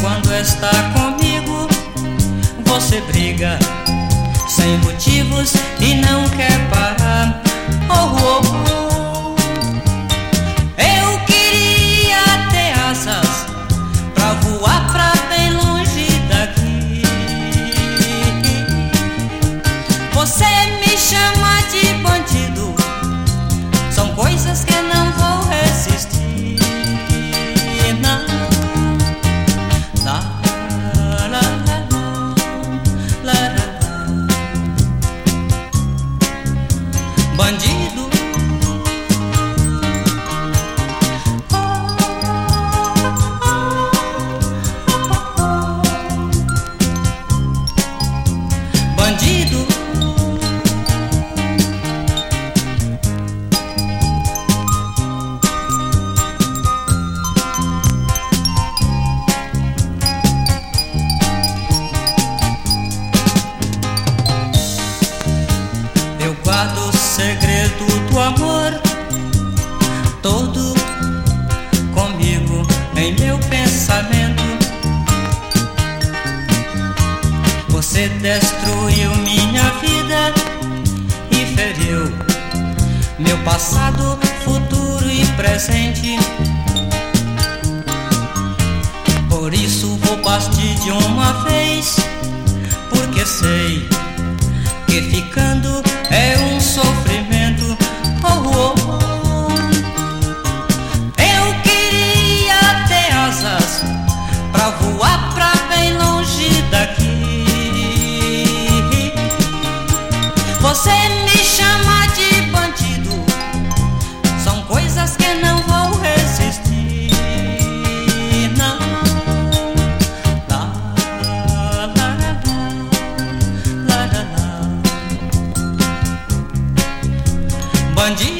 quando está comigo, você briga sem motivos e não quer parar. Oh, oh, oh. Eu queria ter asas pra voar pra bem longe daqui. Você me chama de bandido, são coisas que não Bandido. Segredo do amor todo comigo em meu pensamento. Você destruiu minha vida e feriu meu passado, futuro e presente. Por isso vou partir de uma vez, porque sei que ficando Você me chama de bandido, são coisas que não vou resistir. Não. La, la, la, la, la, la. Bandido